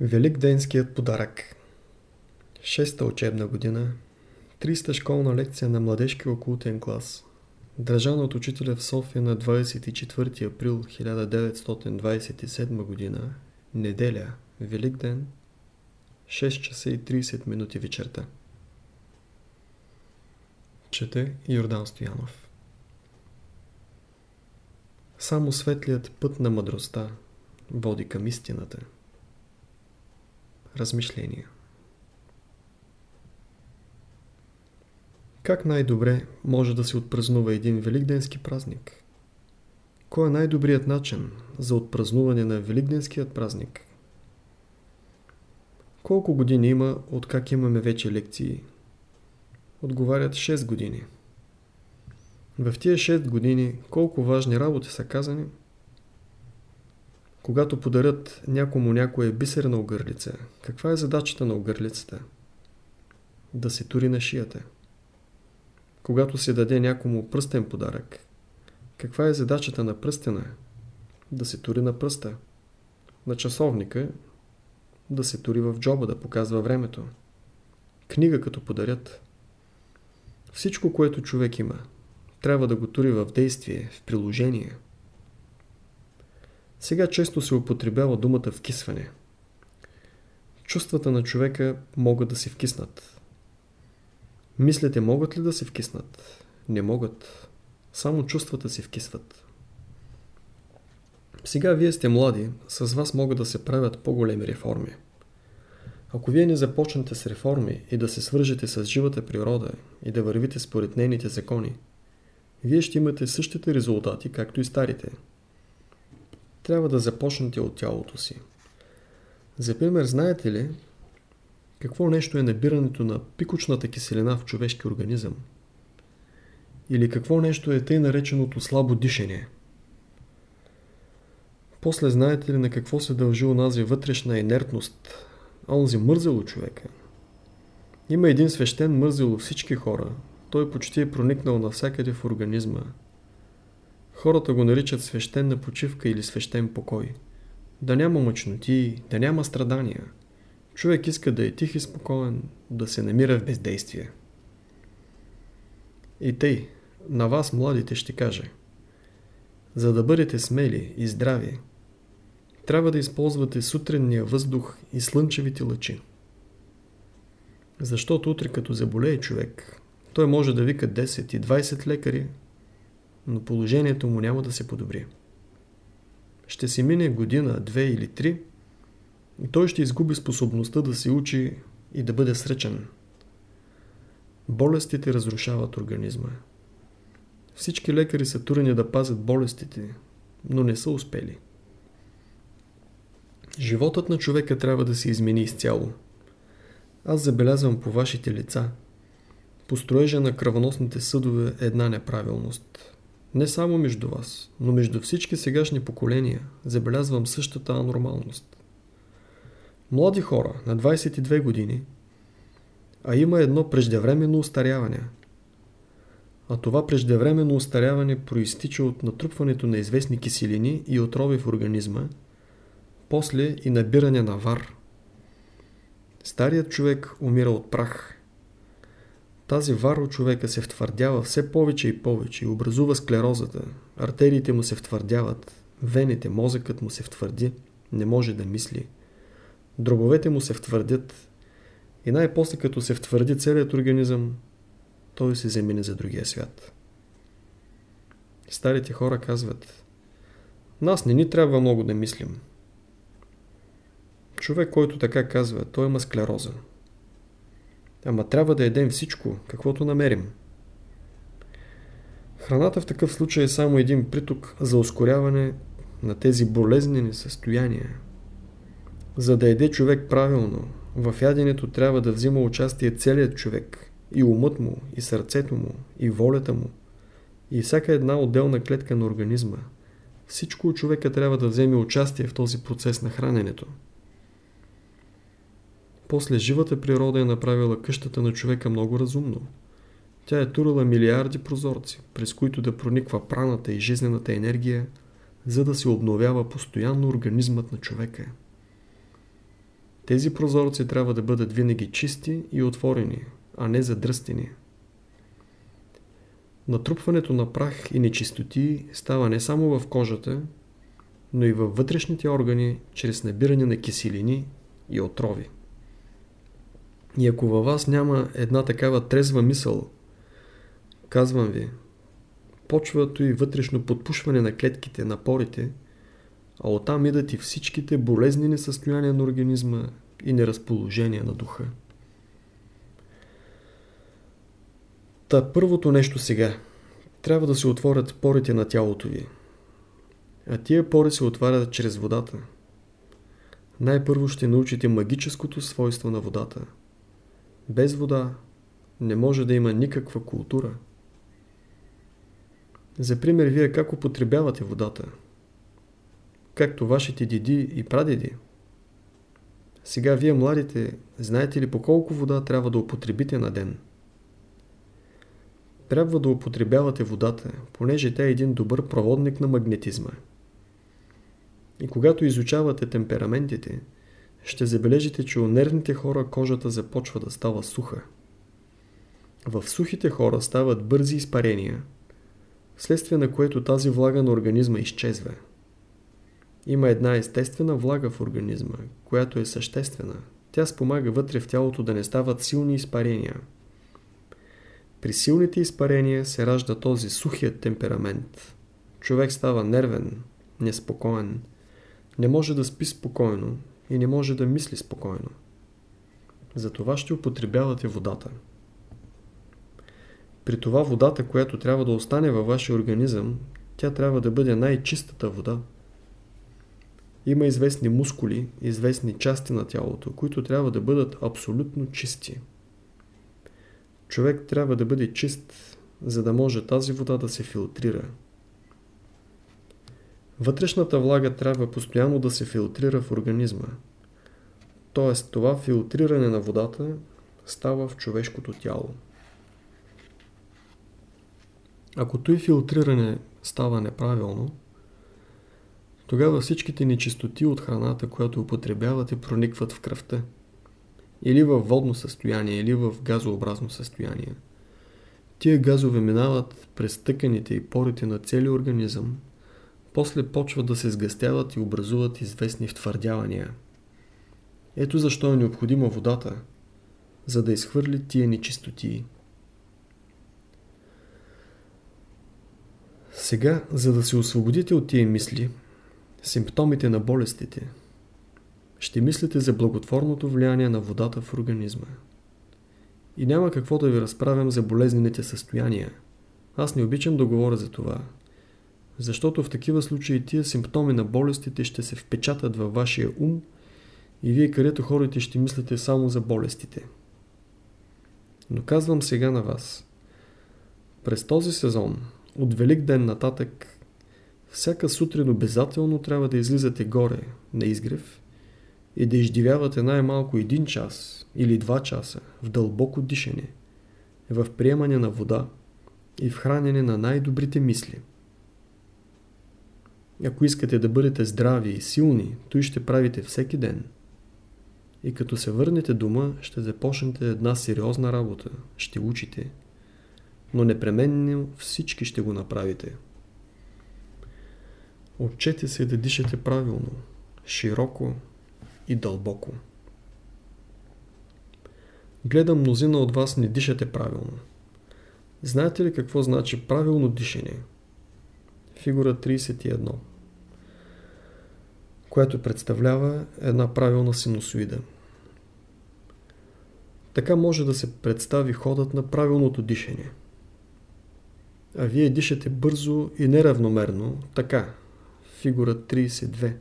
Великденският подарък. Шеста учебна година. 300 школна лекция на младежки окултен клас. Държана от учителя в София на 24 април 1927 година. Неделя, Великден. 6 часа и 30 минути вечерта. Чете Йордан Стоянов. Само светлият път на мъдростта води към истината Размишления Как най-добре може да се отпразнува един великденски празник? Кой е най-добрият начин за отпразнуване на великденският празник? Колко години има, откак имаме вече лекции? Отговарят 6 години. В тия 6 години колко важни работи са казани – когато подарят някому някоя бисерна огърлица, каква е задачата на огърлицата? Да се тури на шията. Когато се даде някому пръстен подарък, каква е задачата на пръстена? Да се тури на пръста. На часовника да се тури в джоба, да показва времето. Книга като подарят. Всичко, което човек има, трябва да го тури в действие, в приложение – сега често се употребява думата вкисване. Чувствата на човека могат да се вкиснат. Мислите могат ли да се вкиснат? Не могат. Само чувствата се вкисват. Сега вие сте млади, с вас могат да се правят по-големи реформи. Ако вие не започнете с реформи и да се свържете с живата природа и да вървите според нейните закони, вие ще имате същите резултати, както и старите – трябва да започнете от тялото си. За пример, знаете ли какво нещо е набирането на пикочната киселина в човешки организъм? Или какво нещо е тъй нареченото слабо дишане? После знаете ли на какво се дължи онази вътрешна инертност, онзи мързело човека? Има един свещен мързело всички хора. Той почти е проникнал навсякъде в организма. Хората го наричат свещена почивка или свещен покой. Да няма мъчноти, да няма страдания. Човек иска да е тих и спокоен, да се намира в бездействие. И тъй, на вас младите ще каже. За да бъдете смели и здрави, трябва да използвате сутренния въздух и слънчевите лъчи. Защото утре като заболее човек, той може да вика 10 и 20 лекари, но положението му няма да се подобри. Ще си мине година, две или три и той ще изгуби способността да се учи и да бъде сръчен. Болестите разрушават организма. Всички лекари са турени да пазят болестите, но не са успели. Животът на човека трябва да се измени изцяло. Аз забелязвам по вашите лица. Построежа на кръвоносните съдове една неправилност. Не само между вас, но между всички сегашни поколения забелязвам същата анормалност. Млади хора на 22 години, а има едно преждевременно устаряване. А това преждевременно устаряване проистича от натрупването на известни киселини и отрови в организма, после и набиране на вар. Старият човек умира от прах – тази вара от човека се втвърдява все повече и повече и образува склерозата. Артериите му се втвърдяват, вените, мозъкът му се втвърди, не може да мисли. Дробовете му се втвърдят и най-после като се втвърди целият организъм, той се замине за другия свят. Старите хора казват Нас не ни трябва много да мислим. Човек, който така казва, той има склероза. Ама трябва да едем всичко, каквото намерим. Храната в такъв случай е само един приток за ускоряване на тези болезнени състояния. За да еде човек правилно, в яденето трябва да взима участие целият човек, и умът му, и сърцето му, и волята му, и всяка една отделна клетка на организма. Всичко от човека трябва да вземе участие в този процес на храненето. После живата природа е направила къщата на човека много разумно. Тя е турала милиарди прозорци, през които да прониква праната и жизнената енергия, за да се обновява постоянно организмът на човека. Тези прозорци трябва да бъдат винаги чисти и отворени, а не задръстени. Натрупването на прах и нечистоти става не само в кожата, но и във вътрешните органи, чрез набиране на киселини и отрови. И ако във вас няма една такава трезва мисъл, казвам ви, почвато и вътрешно подпушване на клетките, на порите, а оттам идат и всичките болезнени състояния на организма и неразположение на духа. Та първото нещо сега. Трябва да се отворят порите на тялото ви. А тия пори се отварят чрез водата. Най-първо ще научите магическото свойство на водата. Без вода не може да има никаква култура. За пример, вие как употребявате водата? Както вашите деди и прадеди. Сега вие младите, знаете ли по колко вода трябва да употребите на ден? Трябва да употребявате водата, понеже тя е един добър проводник на магнетизма. И когато изучавате темпераментите, ще забележите, че у нервните хора кожата започва да става суха. В сухите хора стават бързи изпарения, вследствие на което тази влага на организма изчезва. Има една естествена влага в организма, която е съществена. Тя спомага вътре в тялото да не стават силни изпарения. При силните изпарения се ражда този сухият темперамент. Човек става нервен, неспокоен, не може да спи спокойно и не може да мисли спокойно. Затова ще употребявате водата. При това водата, която трябва да остане във вашия организъм, тя трябва да бъде най-чистата вода. Има известни мускули, известни части на тялото, които трябва да бъдат абсолютно чисти. Човек трябва да бъде чист, за да може тази вода да се филтрира. Вътрешната влага трябва постоянно да се филтрира в организма. Тоест това филтриране на водата става в човешкото тяло. Ако той филтриране става неправилно, тогава всичките нечистоти от храната, която употребявате, проникват в кръвта. Или в водно състояние, или в газообразно състояние. Тия газове минават през тъканите и порите на целия организъм, после почват да се сгъстяват и образуват известни втвърдявания. Ето защо е необходима водата, за да изхвърли тия нечистотии. Сега, за да се освободите от тия мисли, симптомите на болестите, ще мислите за благотворното влияние на водата в организма. И няма какво да ви разправям за болезнените състояния. Аз не обичам да говоря за това, защото в такива случаи тия симптоми на болестите ще се впечатат във вашия ум и вие където ходите ще мислите само за болестите. Но казвам сега на вас. През този сезон от Велик ден нататък, всяка сутрин обязателно трябва да излизате горе на изгрев и да издивявате най-малко един час или два часа в дълбоко дишане, в приемане на вода и в хранене на най-добрите мисли. Ако искате да бъдете здрави и силни, той ще правите всеки ден. И като се върнете дома, ще започнете една сериозна работа. Ще учите, но непременно всички ще го направите. Отчете се да дишате правилно, широко и дълбоко. Гледам мнозина от вас не дишате правилно. Знаете ли какво значи правилно дишане? Фигура 31 която представлява една правилна синусоида. Така може да се представи ходът на правилното дишане – а вие дишате бързо и неравномерно, така, фигура 32,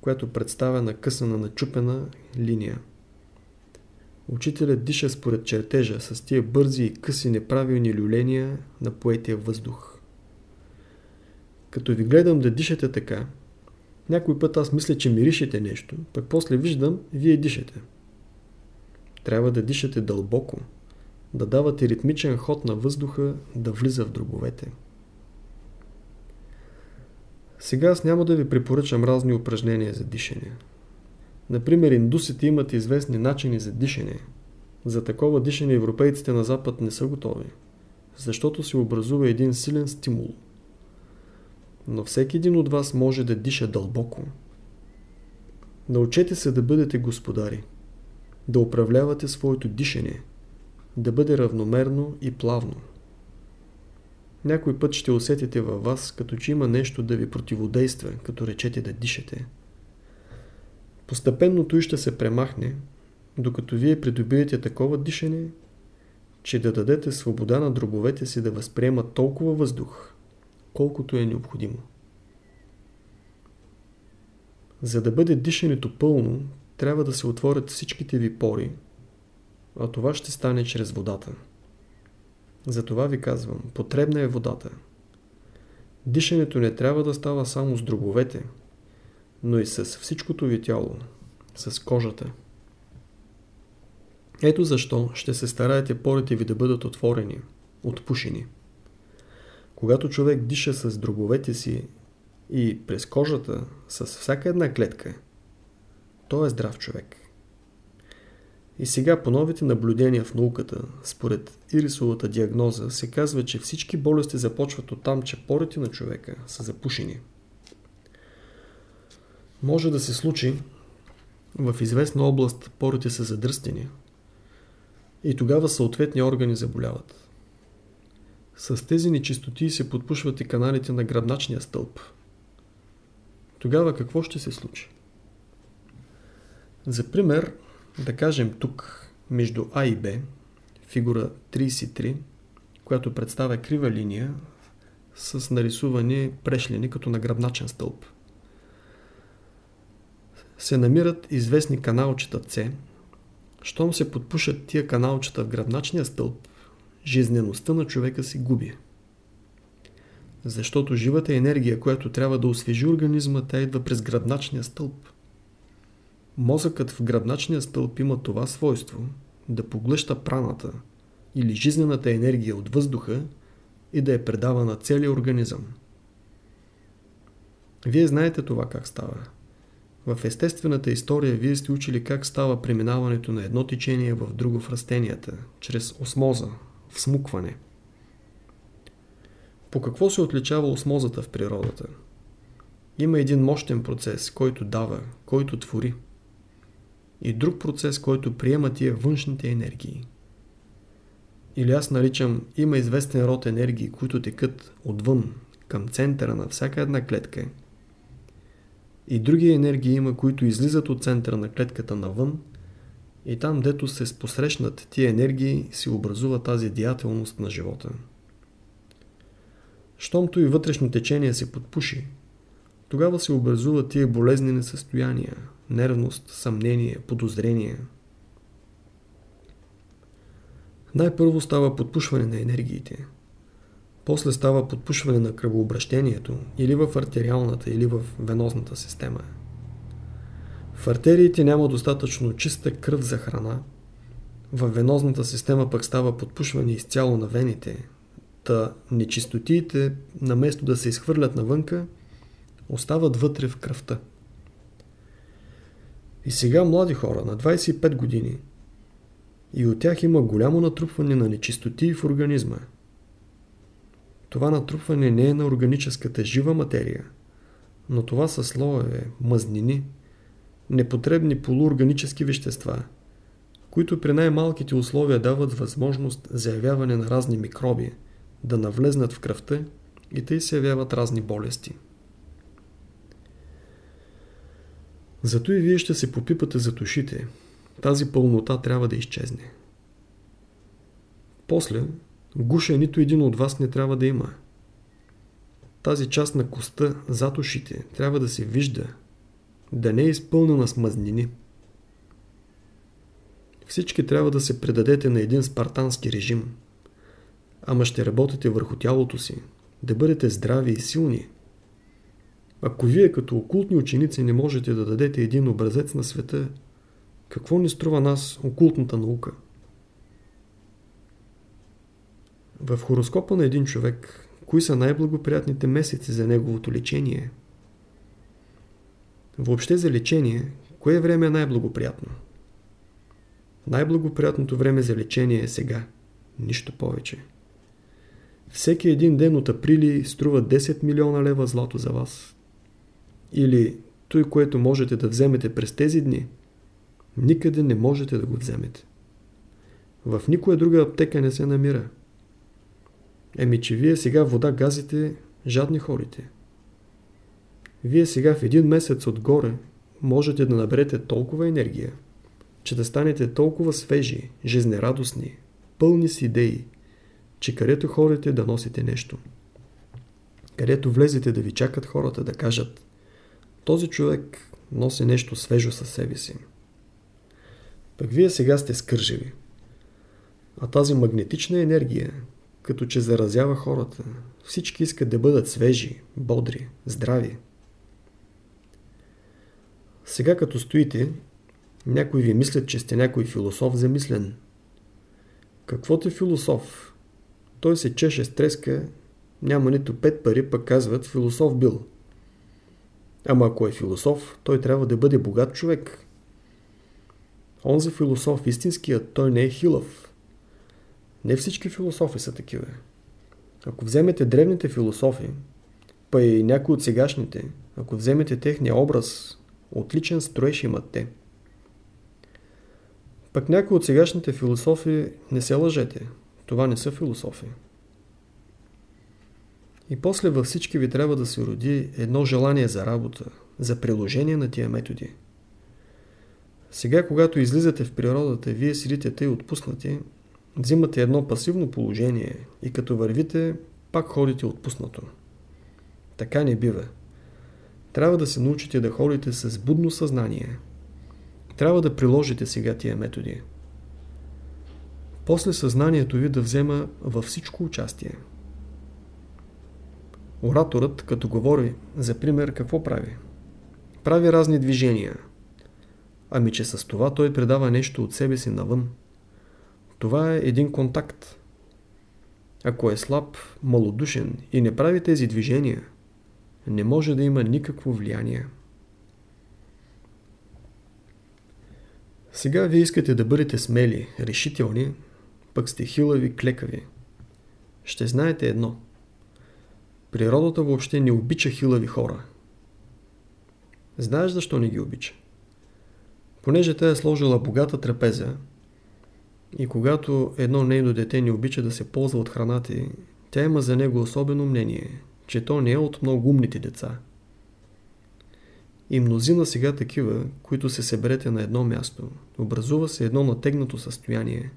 която представя накъсана начупена линия. Учителят диша според чертежа с тия бързи и къси неправилни люления на поетия въздух. Като ви гледам да дишате така, някой път аз мисля, че миришете нещо, пък после виждам, вие дишате. Трябва да дишате дълбоко – да давате ритмичен ход на въздуха да влиза в дробовете. Сега аз няма да ви препоръчам разни упражнения за дишане. Например, индусите имат известни начини за дишане. За такова дишане европейците на Запад не са готови, защото се образува един силен стимул. Но всеки един от вас може да диша дълбоко. Научете се да бъдете господари, да управлявате своето дишане, да бъде равномерно и плавно. Някой път ще усетите във вас, като че има нещо да ви противодейства, като речете да дишате. Постепенно той ще се премахне, докато вие придобиете такова дишане, че да дадете свобода на дробовете си да възприемат толкова въздух, колкото е необходимо. За да бъде дишането пълно, трябва да се отворят всичките ви пори, а това ще стане чрез водата. Затова ви казвам, потребна е водата. Дишането не трябва да става само с дробовете, но и с всичкото ви тяло, с кожата. Ето защо ще се стараете порите ви да бъдат отворени, отпушени. Когато човек диша с дробовете си и през кожата, с всяка една клетка, той е здрав човек. И сега по новите наблюдения в науката, според Ирисовата диагноза, се казва, че всички болести започват от там, че порите на човека са запушени. Може да се случи в известна област порите са задръстени и тогава съответни органи заболяват. С тези нечистоти се подпушват и каналите на гръбначния стълб. Тогава какво ще се случи? За пример, да кажем тук, между А и Б, фигура 33, която представя крива линия с нарисувани прешлени като на гръбначен стълб. Се намират известни каналчета С. Щом се подпушат тия каналчета в гръбначния стълб, жизнеността на човека се губи. Защото живата енергия, която трябва да освежи организма, тя идва през гръбначния стълб. Мозъкът в гръбначния стълб има това свойство да поглъща праната или жизнената енергия от въздуха и да я предава на целия организъм. Вие знаете това как става. В естествената история вие сте учили как става преминаването на едно течение в друго в растенията, чрез осмоза, всмукване. По какво се отличава осмозата в природата? Има един мощен процес, който дава, който твори и друг процес, който приема тия външните енергии. Или аз наричам, има известен род енергии, които текат отвън, към центъра на всяка една клетка. И други енергии има, които излизат от центъра на клетката навън и там, дето се спосрещнат тия енергии, се образува тази деятелност на живота. Щомто и вътрешно течение се подпуши, тогава се образуват тия болезнени състояния, нервност, съмнение, подозрение. Най-първо става подпушване на енергиите. После става подпушване на кръвообращението или в артериалната, или в венозната система. В артериите няма достатъчно чиста кръв за храна. В венозната система пък става подпушване изцяло на вените. Та нечистотиите, наместо да се изхвърлят навънка, остават вътре в кръвта. И сега млади хора на 25 години и от тях има голямо натрупване на нечистоти в организма. Това натрупване не е на органическата жива материя, но това са слоеве, мъзнини, непотребни полуорганически вещества, които при най-малките условия дават възможност за явяване на разни микроби, да навлезнат в кръвта и тъй се явяват разни болести. Зато и вие ще се попипате за ушите. Тази пълнота трябва да изчезне. После, гуша нито един от вас не трябва да има. Тази част на коста зад ушите трябва да се вижда, да не е изпълнена с мъзнини. Всички трябва да се предадете на един спартански режим. Ама ще работите върху тялото си, да бъдете здрави и силни – ако вие като окултни ученици не можете да дадете един образец на света, какво ни струва нас окултната наука? В хороскопа на един човек, кои са най-благоприятните месеци за неговото лечение? Въобще за лечение, Кое време е най-благоприятно? Най-благоприятното време за лечение е сега. Нищо повече. Всеки един ден от априли струва 10 милиона лева злато за вас. Или той, което можете да вземете през тези дни, никъде не можете да го вземете. В никоя друга аптека не се намира. Еми, че вие сега вода газите, жадни хорите. Вие сега в един месец отгоре можете да наберете толкова енергия, че да станете толкова свежи, жизнерадостни, пълни с идеи, че където ходите да носите нещо. Където влезете да ви чакат хората да кажат този човек носи нещо свежо със себе си. Пък вие сега сте скържеви. А тази магнетична енергия, като че заразява хората, всички искат да бъдат свежи, бодри, здрави. Сега като стоите, някои ви мислят, че сте някой философ замислен. Каквото е философ? Той се чеше с треска, няма нито пет пари, пък казват философ бил. Ама ако е философ, той трябва да бъде богат човек. Онзи философ, истинският, той не е хилав. Не всички философи са такива. Ако вземете древните философи, па и някои от сегашните, ако вземете техния образ, отличен строеж имат те. Пък някои от сегашните философи не се лъжете. Това не са философи. И после във всички ви трябва да се роди едно желание за работа, за приложение на тия методи. Сега, когато излизате в природата, вие седите тъй отпуснати, взимате едно пасивно положение и като вървите, пак ходите отпуснато. Така не бива. Трябва да се научите да ходите с будно съзнание. Трябва да приложите сега тия методи. После съзнанието ви да взема във всичко участие. Ораторът, като говори, за пример, какво прави? Прави разни движения. Ами, че с това той предава нещо от себе си навън. Това е един контакт. Ако е слаб, малодушен и не прави тези движения, не може да има никакво влияние. Сега вие искате да бъдете смели, решителни, пък сте хилави, клекави. Ще знаете едно – Природата въобще не обича хилави хора. Знаеш защо не ги обича? Понеже тя е сложила богата трапеза и когато едно нейно дете не обича да се ползва от храната тя има за него особено мнение, че то не е от много умните деца. И мнозина сега такива, които се съберете на едно място, образува се едно натегнато състояние.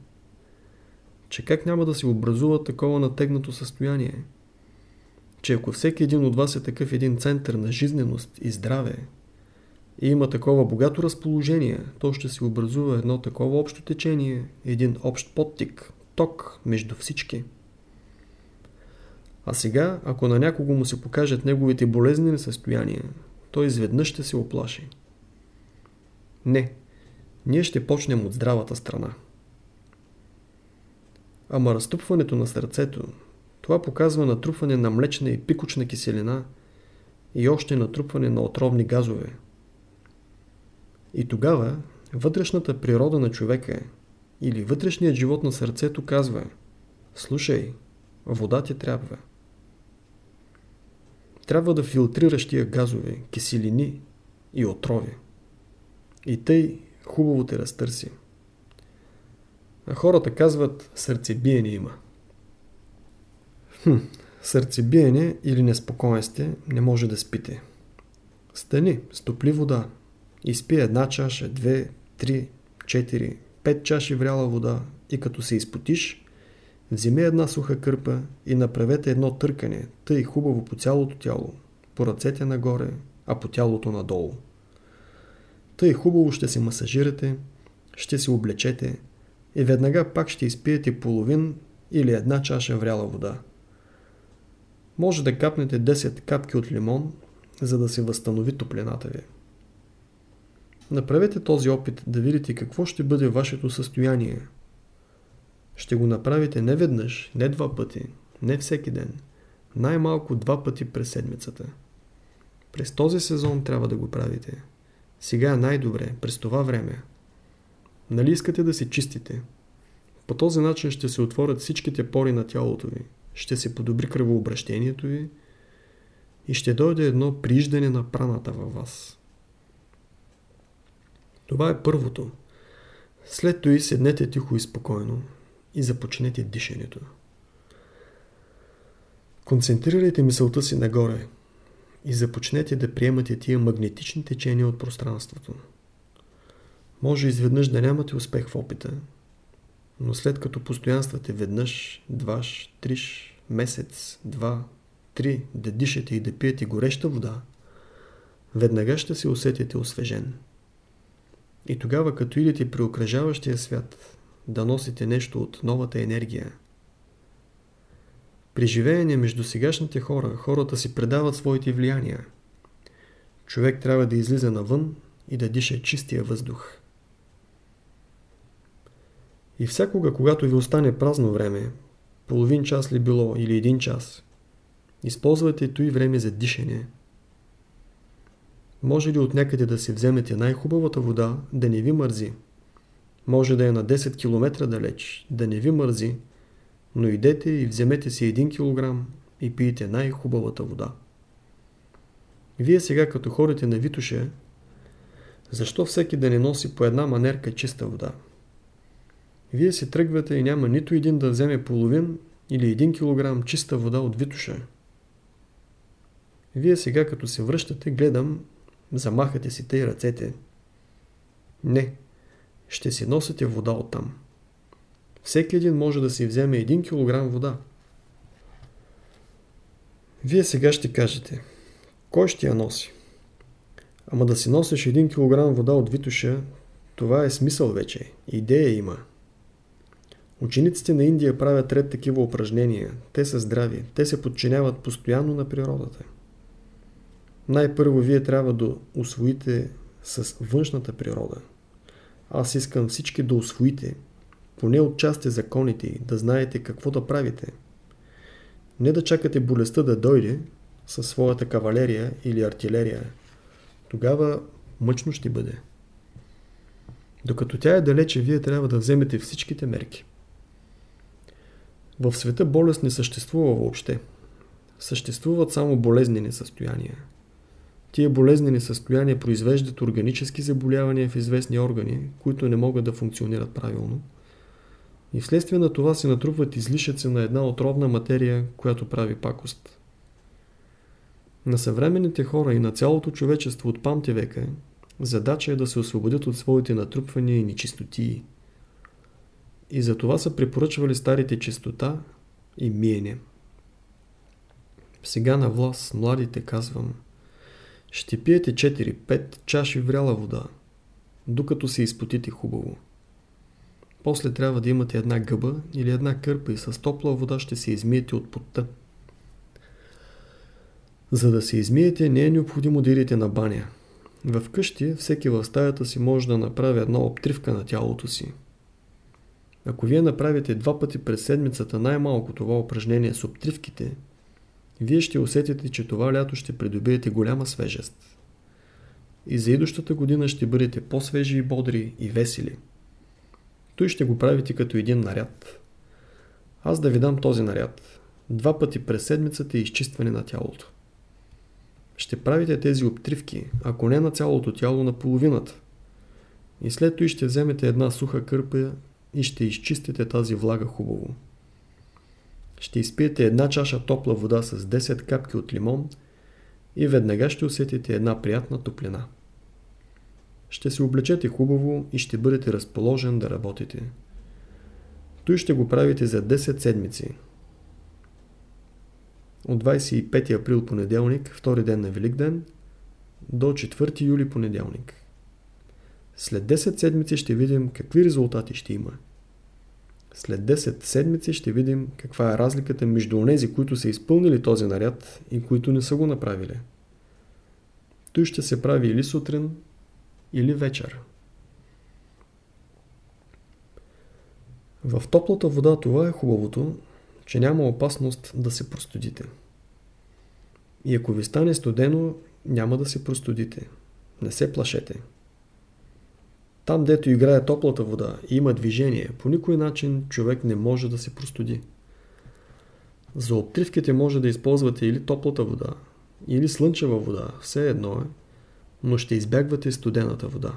Че как няма да се образува такова натегнато състояние? че ако всеки един от вас е такъв един център на жизненост и здраве и има такова богато разположение, то ще се образува едно такова общо течение, един общ подтик, ток между всички. А сега, ако на някого му се покажат неговите болезнени състояния, той изведнъж ще се оплаши. Не, ние ще почнем от здравата страна. Ама разтупването на сърцето, това показва натрупване на млечна и пикочна киселина и още натрупване на отровни газове. И тогава вътрешната природа на човека или вътрешният живот на сърцето казва Слушай, вода ти трябва. Трябва да филтрираш тия газове, киселини и отрови. И тъй хубаво те разтърси. А хората казват сърцебиене има. Хм, сърцебиене или неспокойствие не може да спите. Стани, стопли вода. Изпи една чаша, две, три, четири, пет чаши вряла вода и като се изпотиш, вземи една суха кърпа и направете едно търкане, тъй хубаво по цялото тяло, по ръцете нагоре, а по тялото надолу. Тъй хубаво ще се масажирате, ще се облечете и веднага пак ще изпиете половин или една чаша вряла вода. Може да капнете 10 капки от лимон, за да се възстанови топлината ви. Направете този опит да видите какво ще бъде вашето състояние. Ще го направите не веднъж, не два пъти, не всеки ден, най-малко два пъти през седмицата. През този сезон трябва да го правите. Сега е най-добре, през това време. Нали искате да се чистите? По този начин ще се отворят всичките пори на тялото ви, ще се подобри кръвообращението ви и ще дойде едно прииждане на праната във вас. Това е първото. След това седнете тихо и спокойно и започнете дишането. Концентрирайте мисълта си нагоре и започнете да приемате тия магнетични течения от пространството. Може изведнъж да нямате успех в опита, но след като постоянствате веднъж, дваш, триш, месец, два, три, да дишате и да пиете гореща вода, веднага ще се усетите освежен. И тогава, като идете при окръжаващия свят, да носите нещо от новата енергия. При живеене между сегашните хора, хората си предават своите влияния. Човек трябва да излиза навън и да диша чистия въздух. И всякога, когато ви остане празно време, половин час ли било или един час, използвайте и време за дишане. Може ли от някъде да си вземете най-хубавата вода, да не ви мързи? Може да е на 10 км далеч, да не ви мързи, но идете и вземете си 1 кг и пиете най-хубавата вода. Вие сега като ходите на Витуша, защо всеки да не носи по една манерка чиста вода? Вие си тръгвате и няма нито един да вземе половин или един килограм чиста вода от Витуша. Вие сега като се връщате, гледам, замахате си тъй ръцете. Не, ще си носите вода оттам. Всеки един може да си вземе 1 кг вода. Вие сега ще кажете, кой ще я носи? Ама да си носиш 1 кг вода от Витуша, това е смисъл вече. Идея има. Учениците на Индия правят ред такива упражнения. Те са здрави. Те се подчиняват постоянно на природата. Най-първо вие трябва да освоите с външната природа. Аз искам всички да освоите, поне отчасти законите и да знаете какво да правите. Не да чакате болестта да дойде със своята кавалерия или артилерия. Тогава мъчно ще бъде. Докато тя е далече, вие трябва да вземете всичките мерки. В света болест не съществува въобще. Съществуват само болезнени състояния. Тия болезнени състояния произвеждат органически заболявания в известни органи, които не могат да функционират правилно. И вследствие на това се натрупват излишъци на една отровна материя, която прави пакост. На съвременните хора и на цялото човечество от памти века задача е да се освободят от своите натрупвания и нечистотии. И за това са препоръчвали старите чистота и миене. Сега на власт младите казвам – ще пиете 4-5 чаши вряла вода, докато се изпотите хубаво. После трябва да имате една гъба или една кърпа и с топла вода ще се измиете от потта. За да се измиете не е необходимо да идете на баня. В къщи всеки в стаята си може да направи една обтривка на тялото си. Ако вие направите два пъти през седмицата най-малко това упражнение с обтривките – вие ще усетите, че това лято ще придобиете голяма свежест. И за идущата година ще бъдете по-свежи и бодри и весели. Той ще го правите като един наряд. Аз да ви дам този наряд. Два пъти през седмицата и изчистване на тялото. Ще правите тези обтривки, ако не на цялото тяло, на половината. И след това ще вземете една суха кърпа и ще изчистите тази влага хубаво ще изпиете една чаша топла вода с 10 капки от лимон и веднага ще усетите една приятна топлина. Ще се облечете хубаво и ще бъдете разположен да работите. Той ще го правите за 10 седмици. От 25 април понеделник, втори ден на Великден, до 4 юли понеделник. След 10 седмици ще видим какви резултати ще има. След 10 седмици ще видим каква е разликата между онези, които са изпълнили този наряд и които не са го направили. Той ще се прави или сутрин, или вечер. В топлата вода това е хубавото, че няма опасност да се простудите. И ако ви стане студено, няма да се простудите. Не се плашете. Там, дето играе топлата вода и има движение, по никой начин човек не може да се простуди. За обтривките може да използвате или топлата вода, или слънчева вода, все едно е, но ще избягвате студената вода.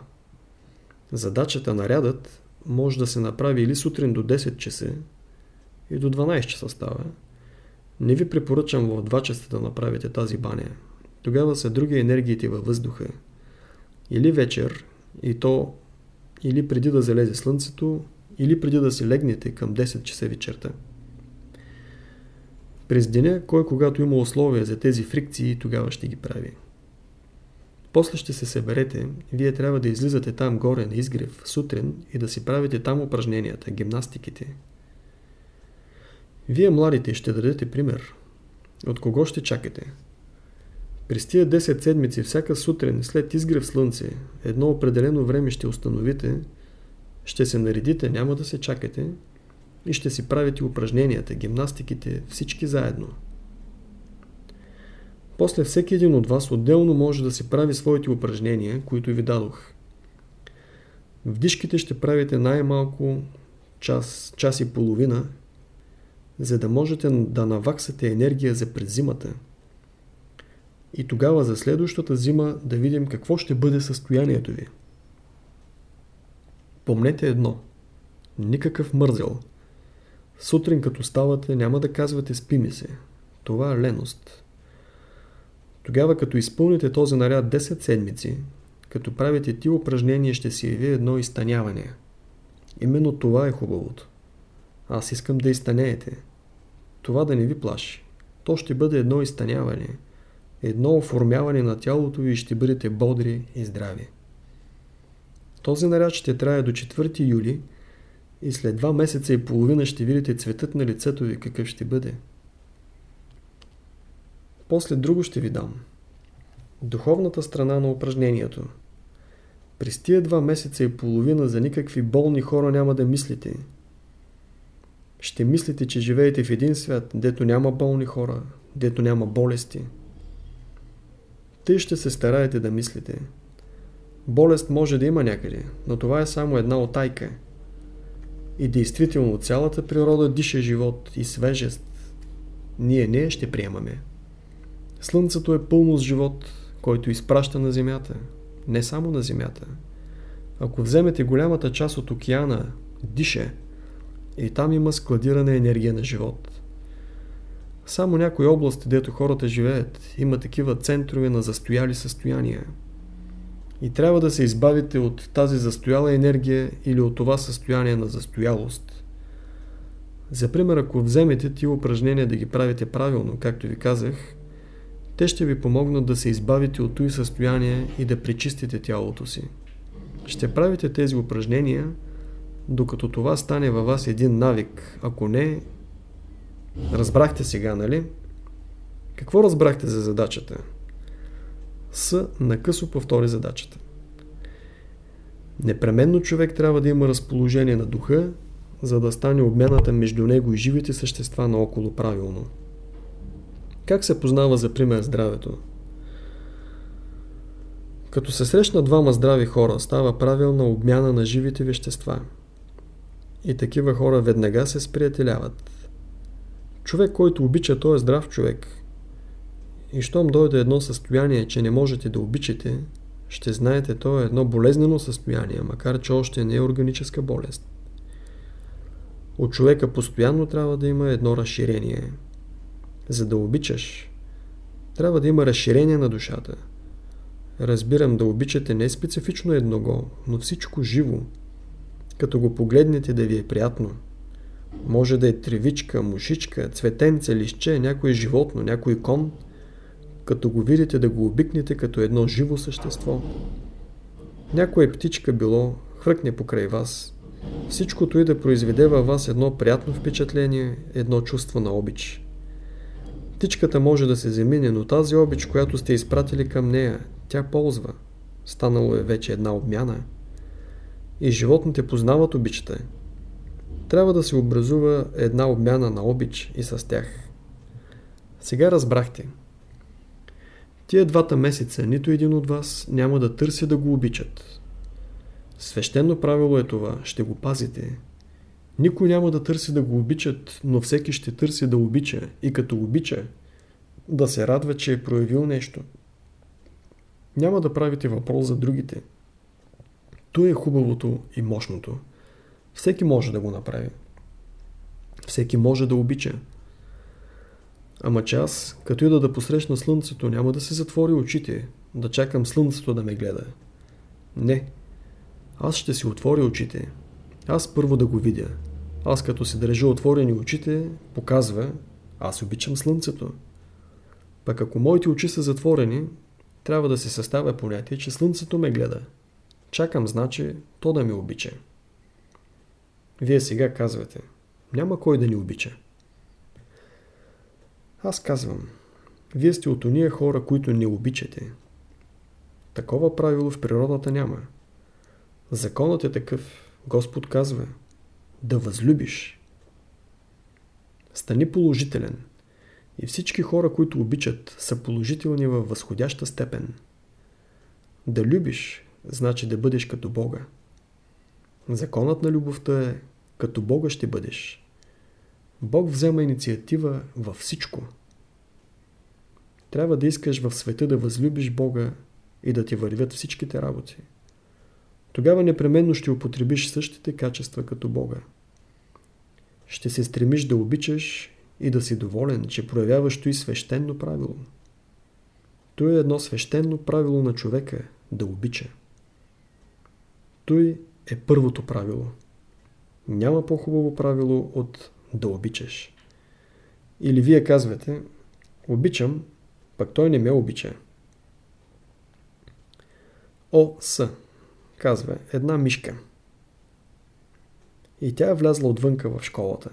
Задачата на рядът може да се направи или сутрин до 10 часа и до 12 часа става. Не ви препоръчам в 2 часа да направите тази баня. Тогава са други енергиите във въздуха. Или вечер, и то или преди да залезе слънцето, или преди да се легнете към 10 часа вечерта. През деня, кой когато има условия за тези фрикции, тогава ще ги прави. После ще се съберете, вие трябва да излизате там горе на изгрев сутрин и да си правите там упражненията, гимнастиките. Вие младите ще дадете пример. От кого ще чакате? През тия 10 седмици всяка сутрин след изгрев слънце едно определено време ще установите, ще се наредите, няма да се чакате и ще си правите упражненията, гимнастиките, всички заедно. После всеки един от вас отделно може да си прави своите упражнения, които ви дадох. Вдишките ще правите най-малко час, час и половина, за да можете да наваксате енергия за пред зимата. И тогава за следващата зима да видим какво ще бъде състоянието ви. Помнете едно. Никакъв мързел. Сутрин като ставате няма да казвате спи ми се. Това е леност. Тогава като изпълните този наряд 10 седмици, като правите ти упражнения ще си яви едно изтъняване. Именно това е хубавото. Аз искам да изтънеете. Това да не ви плаши. То ще бъде едно изтъняване. Едно оформяване на тялото ви и ще бъдете бодри и здрави. Този наряд ще трае до 4 юли и след 2 месеца и половина ще видите цветът на лицето ви какъв ще бъде. После друго ще ви дам. Духовната страна на упражнението. През тия два месеца и половина за никакви болни хора няма да мислите. Ще мислите, че живеете в един свят, дето няма болни хора, дето няма болести. Тъй ще се стараете да мислите. Болест може да има някъде, но това е само една отайка. И действително цялата природа диша живот и свежест. Ние не ще приемаме. Слънцето е пълно с живот, който изпраща на Земята. Не само на Земята. Ако вземете голямата част от океана, дише, и там има складирана енергия на живот. Само някои области, дето хората живеят, има такива центрове на застояли състояния. И трябва да се избавите от тази застояла енергия или от това състояние на застоялост. За пример, ако вземете тия упражнения да ги правите правилно, както ви казах, те ще ви помогнат да се избавите от този състояние и да пречистите тялото си. Ще правите тези упражнения, докато това стане във вас един навик. Ако не, разбрахте сега, нали? Какво разбрахте за задачата? С накъсо повтори задачата. Непременно човек трябва да има разположение на духа, за да стане обмената между него и живите същества наоколо правилно. Как се познава за пример здравето? Като се срещна двама здрави хора, става правилна обмяна на живите вещества. И такива хора веднага се сприятеляват. Човек, който обича, той е здрав човек. И щом дойде едно състояние, че не можете да обичате, ще знаете, то е едно болезнено състояние, макар че още не е органическа болест. От човека постоянно трябва да има едно разширение – за да обичаш, трябва да има разширение на душата. Разбирам да обичате не специфично едного, но всичко живо. Като го погледнете да ви е приятно. Може да е тревичка, мушичка, цветенце, лище, някое животно, някой кон. Като го видите да го обикнете като едно живо същество. Някоя птичка било, хвъркне покрай вас. Всичкото и да произведе във вас едно приятно впечатление, едно чувство на обич. Птичката може да се замине, но тази обич, която сте изпратили към нея, тя ползва. Станало е вече една обмяна. И животните познават обичата. Трябва да се образува една обмяна на обич и с тях. Сега разбрахте. тия двата месеца нито един от вас няма да търси да го обичат. Свещено правило е това, ще го пазите. Никой няма да търси да го обичат, но всеки ще търси да обича и като обича, да се радва, че е проявил нещо. Няма да правите въпрос за другите. То е хубавото и мощното. Всеки може да го направи. Всеки може да обича. Ама че аз, като ида да посрещна слънцето, няма да се затвори очите, да чакам слънцето да ме гледа. Не. Аз ще си отворя очите. Аз първо да го видя. Аз като си държа отворени очите, показва, аз обичам слънцето. Пък ако моите очи са затворени, трябва да се съставя понятие, че слънцето ме гледа. Чакам, значи, то да ме обича. Вие сега казвате, няма кой да ни обича. Аз казвам, вие сте от уния хора, които не обичате. Такова правило в природата няма. Законът е такъв. Господ казва, да възлюбиш. Стани положителен. И всички хора, които обичат, са положителни във възходяща степен. Да любиш, значи да бъдеш като Бога. Законът на любовта е, като Бога ще бъдеш. Бог взема инициатива във всичко. Трябва да искаш в света да възлюбиш Бога и да ти вървят всичките работи. Тогава непременно ще употребиш същите качества като Бога. Ще се стремиш да обичаш и да си доволен, че проявяваш той свещено правило. То е едно свещено правило на човека да обича. Той е първото правило. Няма по-хубаво правило от да обичаш. Или вие казвате, обичам, пък той не ме обича. О, С. Казва, една мишка. И тя е влязла отвънка в школата.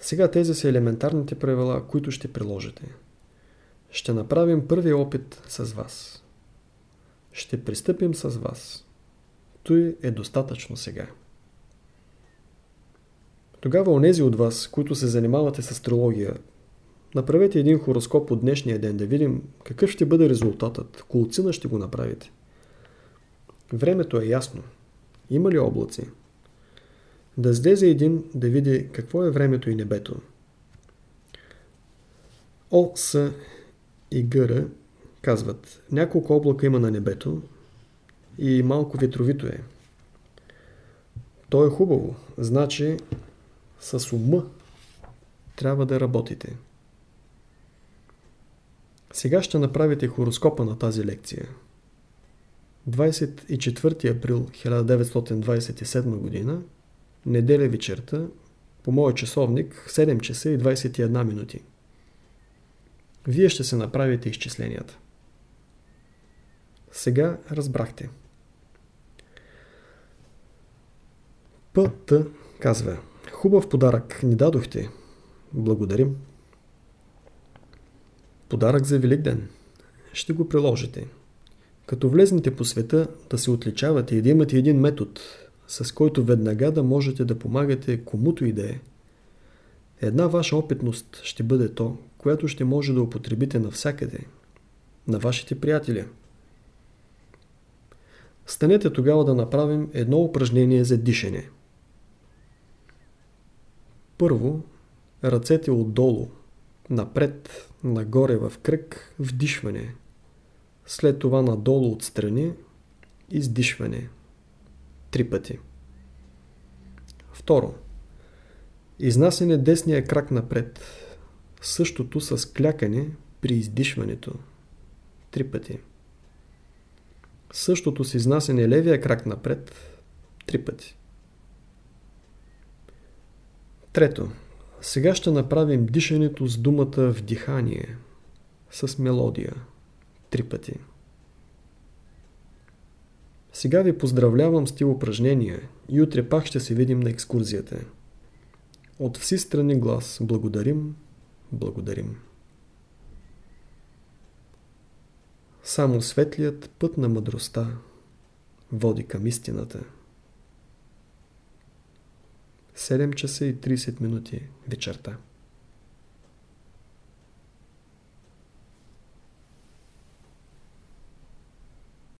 Сега тези са елементарните правила, които ще приложите. Ще направим първи опит с вас. Ще пристъпим с вас. Той е достатъчно сега. Тогава онези от вас, които се занимавате с астрология, направете един хороскоп от днешния ден да видим какъв ще бъде резултатът. Колцина ще го направите. Времето е ясно. Има ли облаци? Да излезе един да види какво е времето и небето. О, С и Гъра казват, няколко облака има на небето и малко ветровито е. То е хубаво, значи с ума трябва да работите. Сега ще направите хороскопа на тази лекция. 24 април 1927 година неделя вечерта, по моя часовник, 7 часа и 21 минути. Вие ще се направите изчисленията. Сега разбрахте. П.Т. казва Хубав подарък ни дадохте. Благодарим. Подарък за Велик ден. Ще го приложите. Като влезнете по света да се отличавате и да имате един метод – с който веднага да можете да помагате комуто и да е. Една ваша опитност ще бъде то, която ще може да употребите навсякъде, на вашите приятели. Станете тогава да направим едно упражнение за дишане. Първо, ръцете отдолу, напред, нагоре в кръг, вдишване. След това надолу отстрани, издишване три пъти. Второ. Изнасяне десния крак напред. Същото с клякане при издишването. Три пъти. Същото с изнасяне левия крак напред. Три пъти. Трето. Сега ще направим дишането с думата вдихание. С мелодия. Три пъти. Сега ви поздравлявам с тия упражнения и утре пак ще се видим на екскурзията. От вси страни глас благодарим, благодарим. Само светлият път на мъдростта води към истината. 7 часа и 30 минути вечерта.